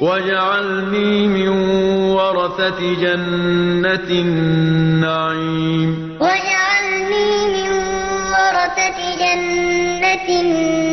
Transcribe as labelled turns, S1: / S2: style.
S1: وَاجْعَلْنِي مِن وَرَثَةِ جَنَّةِ النَّعِيمِ
S2: وَاجْعَلْنِي مِن وَرَثَةِ جَنَّةِ النَّعِيمِ